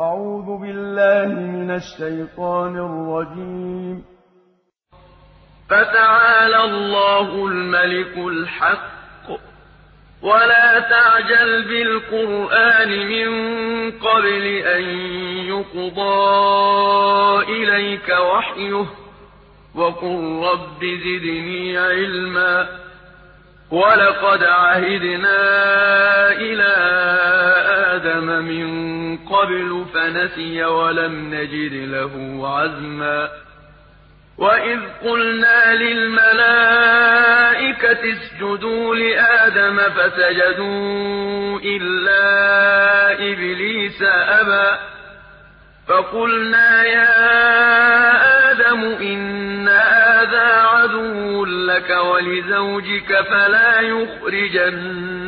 أعوذ بالله من الشيطان الرجيم. فتعالى الله الملك الحق. ولا تعجل بالقرآن من قبل أن يقضى إليك وحيه. وقل رب زدني علما. ولقد عهدنا إلى آدم من قبل فنسي ولم نجد له عزما. وإذ قلنا للملائكة اسجدوا لآدم فسجدوا إلا إبليس أبى. فقلنا يا آدم إن هذا عدو لك ولزوجك فلا يخرجنكما